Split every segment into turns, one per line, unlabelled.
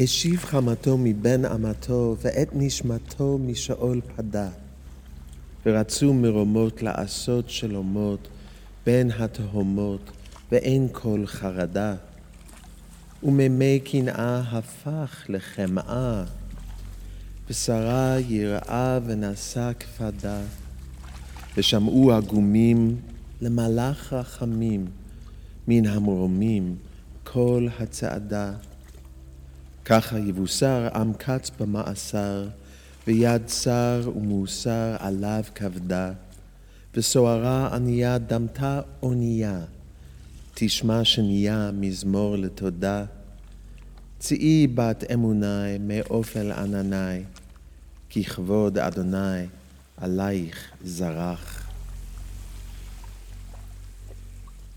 השיב חמתו מבין אמתו, ואת נשמתו משאול פדה. ורצו מרומות לעשות שלומות בין התהומות, ואין כל חרדה. וממי קנאה הפך לחמאה, ושרה יראה ונשא כפדה. ושמעו הגומים למלאך רחמים מן המרומים כל הצעדה. ככה יבוסר עם קץ במאסר, ויד שר ומוסר עליו כבדה, וסוהרה ענייה דמתה אונייה, תשמע שנייה מזמור לתודה. צאי בת אמוני מאופל ענני, כי כבוד אדוני עלייך זרח.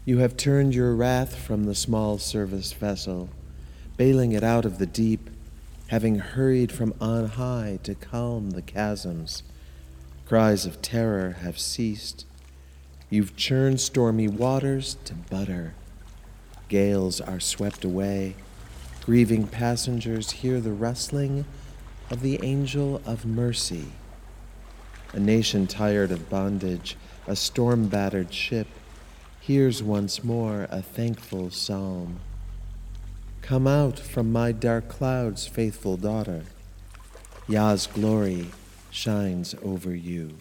You have turned your wrath from the small service vessel, bailing it out of the deep, having hurried from on high to calm the chasms. Cries of terror have ceased. You've churned stormy waters to butter. Gales are swept away. Grieving passengers hear the rustling of the angel of mercy. A nation tired of bondage, a storm battered ship, hears once more a thankful psalm. Come out from my dark clouds, faithful daughter. Yah's glory shines over you.